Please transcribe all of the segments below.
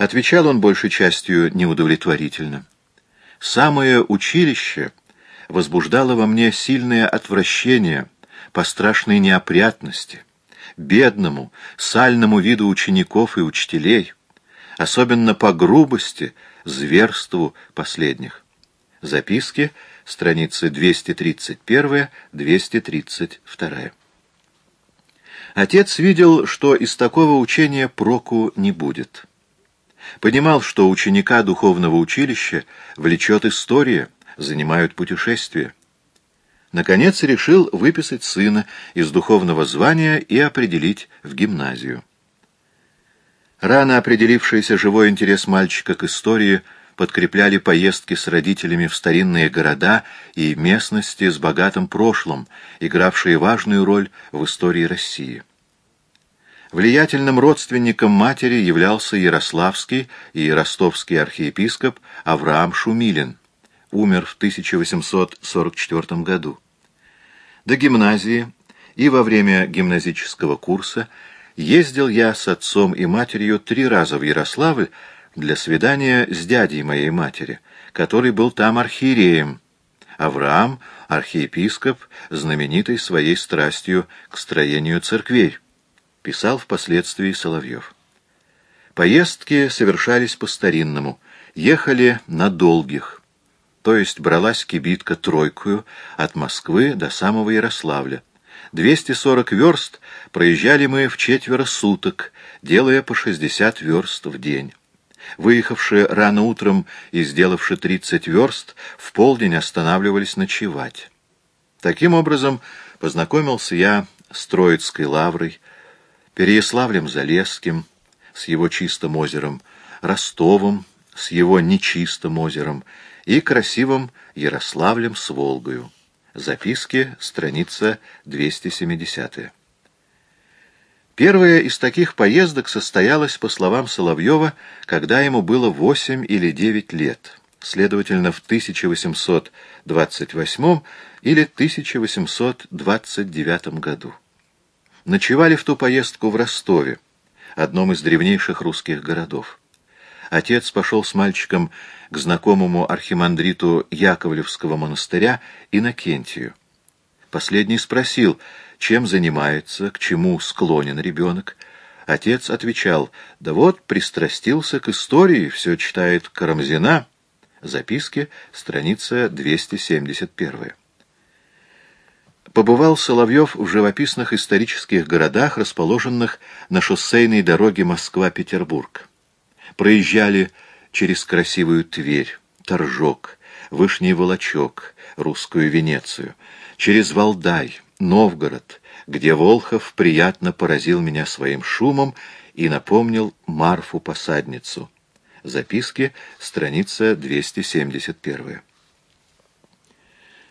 Отвечал он большей частью неудовлетворительно. Самое училище возбуждало во мне сильное отвращение по страшной неопрятности, бедному, сальному виду учеников и учителей, особенно по грубости, зверству последних. Записки, страницы 231-232. Отец видел, что из такого учения проку не будет. Понимал, что ученика духовного училища влечет история, занимают путешествия. Наконец решил выписать сына из духовного звания и определить в гимназию. Рано определившийся живой интерес мальчика к истории подкрепляли поездки с родителями в старинные города и местности с богатым прошлым, игравшие важную роль в истории России. Влиятельным родственником матери являлся Ярославский и ростовский архиепископ Авраам Шумилин, умер в 1844 году. До гимназии и во время гимназического курса ездил я с отцом и матерью три раза в Ярославль для свидания с дядей моей матери, который был там архиереем. Авраам — архиепископ, знаменитый своей страстью к строению церквей писал впоследствии Соловьев. Поездки совершались по-старинному, ехали на долгих, то есть бралась кибитка тройкую от Москвы до самого Ярославля. 240 верст проезжали мы в четверо суток, делая по 60 верст в день. Выехавшие рано утром и сделавши 30 верст, в полдень останавливались ночевать. Таким образом, познакомился я с Троицкой лаврой, Переяславлем-Залесским с его чистым озером, Ростовом с его нечистым озером и красивым Ярославлем с Волгою. Записки, страница 270. Первая из таких поездок состоялась, по словам Соловьева, когда ему было 8 или 9 лет, следовательно, в 1828 или 1829 году. Ночевали в ту поездку в Ростове, одном из древнейших русских городов. Отец пошел с мальчиком к знакомому архимандриту Яковлевского монастыря Иннокентию. Последний спросил, чем занимается, к чему склонен ребенок. Отец отвечал, да вот пристрастился к истории, все читает Карамзина. Записки, страница 271 побывал Соловьев в живописных исторических городах, расположенных на шоссейной дороге Москва-Петербург. Проезжали через красивую Тверь, Торжок, Вышний Волочок, русскую Венецию, через Валдай, Новгород, где Волхов приятно поразил меня своим шумом и напомнил Марфу-посадницу. Записки, страница 271.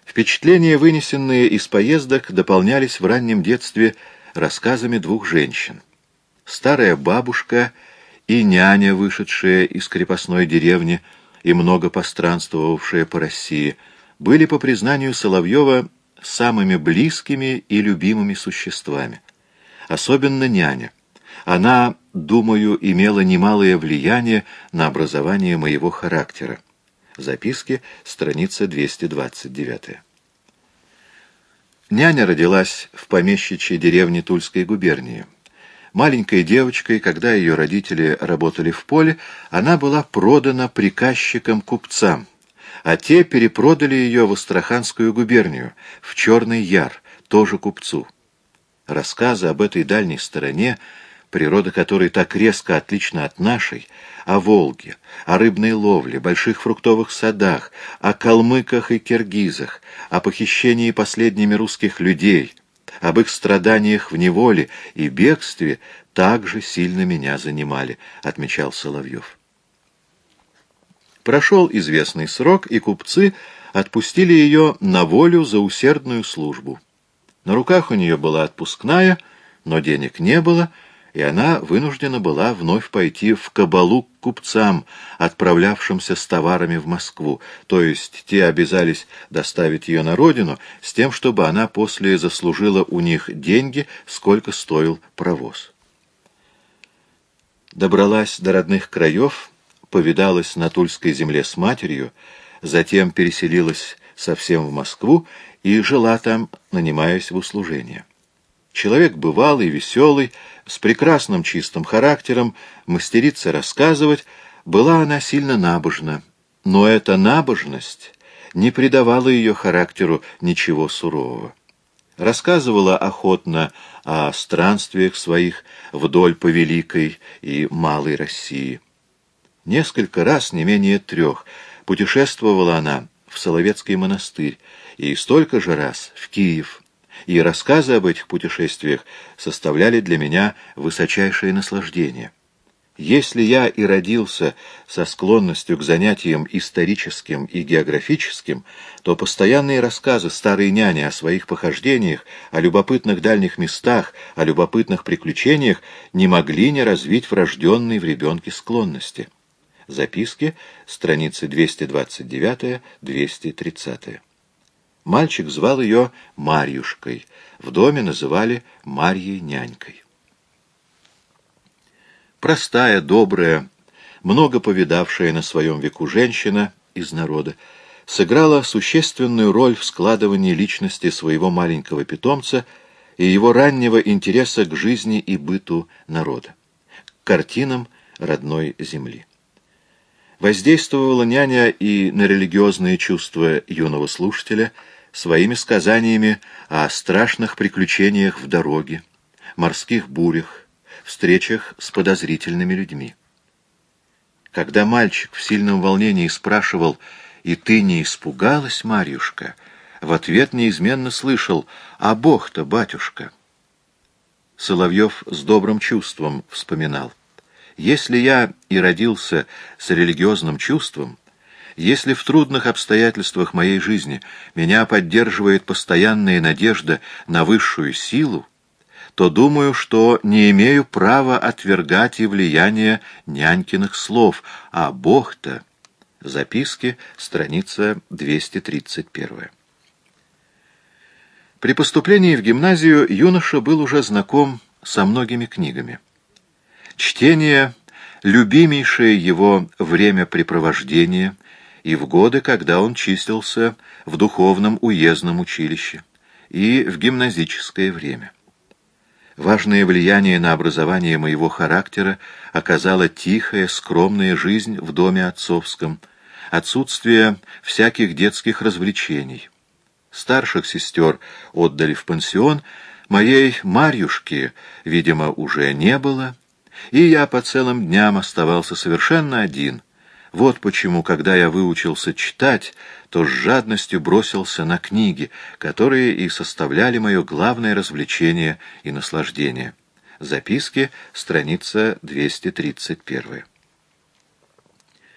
Впечатления, вынесенные из поездок, дополнялись в раннем детстве рассказами двух женщин. Старая бабушка и няня, вышедшая из крепостной деревни и много постранствовавшая по России, были, по признанию Соловьева, самыми близкими и любимыми существами. Особенно няня. Она, думаю, имела немалое влияние на образование моего характера. Записки, страница 229. Няня родилась в помещичьей деревне Тульской губернии. Маленькой девочкой, когда ее родители работали в поле, она была продана приказчикам-купцам, а те перепродали ее в Астраханскую губернию, в Черный Яр, тоже купцу. Рассказы об этой дальней стороне природа которой так резко отлична от нашей, о Волге, о рыбной ловле, больших фруктовых садах, о калмыках и киргизах, о похищении последними русских людей, об их страданиях в неволе и бегстве также сильно меня занимали, отмечал Соловьев. Прошел известный срок, и купцы отпустили ее на волю за усердную службу. На руках у нее была отпускная, но денег не было — и она вынуждена была вновь пойти в кабалу к купцам, отправлявшимся с товарами в Москву, то есть те обязались доставить ее на родину с тем, чтобы она после заслужила у них деньги, сколько стоил провоз. добралась до родных краев, повидалась на Тульской земле с матерью, затем переселилась совсем в Москву и жила там, нанимаясь в услужение. Человек бывалый, веселый, с прекрасным чистым характером, мастерица рассказывать, была она сильно набожна, но эта набожность не придавала ее характеру ничего сурового. Рассказывала охотно о странствиях своих вдоль по Великой и Малой России. Несколько раз, не менее трех, путешествовала она в Соловецкий монастырь и столько же раз в Киев, и рассказы об этих путешествиях составляли для меня высочайшее наслаждение. Если я и родился со склонностью к занятиям историческим и географическим, то постоянные рассказы старой няни о своих похождениях, о любопытных дальних местах, о любопытных приключениях не могли не развить врожденной в ребенке склонности. Записки, страницы 229-230. Мальчик звал ее Марьюшкой, в доме называли Марьей нянькой. Простая, добрая, много повидавшая на своем веку женщина из народа, сыграла существенную роль в складывании личности своего маленького питомца и его раннего интереса к жизни и быту народа, к картинам родной земли. Воздействовала няня и на религиозные чувства юного слушателя – своими сказаниями о страшных приключениях в дороге, морских бурях, встречах с подозрительными людьми. Когда мальчик в сильном волнении спрашивал «И ты не испугалась, Марьюшка?» в ответ неизменно слышал «А Бог-то, батюшка?» Соловьев с добрым чувством вспоминал. «Если я и родился с религиозным чувством, если в трудных обстоятельствах моей жизни меня поддерживает постоянная надежда на высшую силу, то думаю, что не имею права отвергать и влияние нянькиных слов, а Бог-то... Записки, страница 231. При поступлении в гимназию юноша был уже знаком со многими книгами. Чтение — любимейшее его времяпрепровождение — и в годы, когда он числился в духовном уездном училище, и в гимназическое время. Важное влияние на образование моего характера оказала тихая, скромная жизнь в доме отцовском, отсутствие всяких детских развлечений. Старших сестер отдали в пансион, моей Марьюшки, видимо, уже не было, и я по целым дням оставался совершенно один — вот почему, когда я выучился читать, то с жадностью бросился на книги, которые и составляли мое главное развлечение и наслаждение. Записки, страница 231.